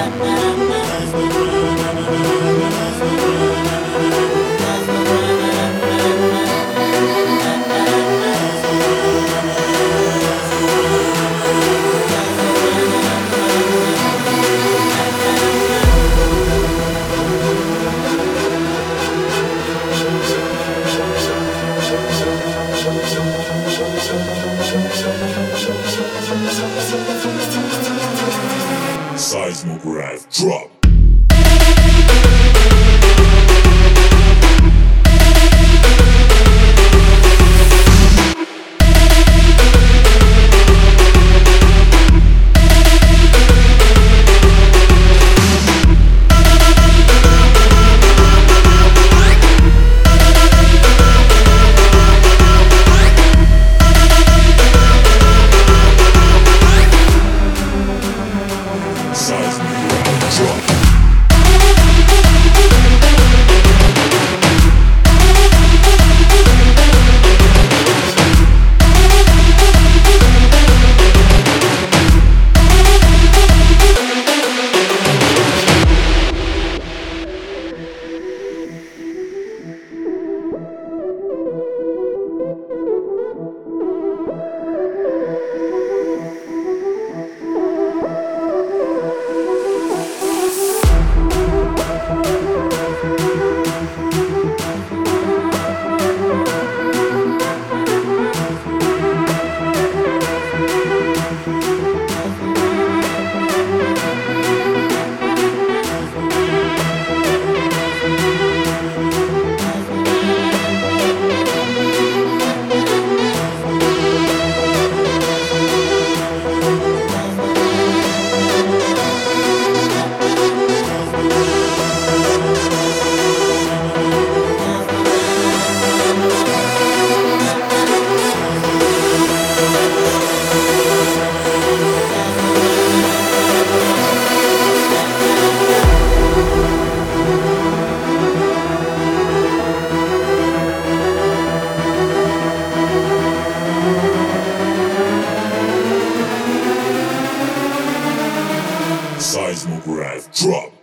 Seismograph Seismograph drop. Seismograph drop.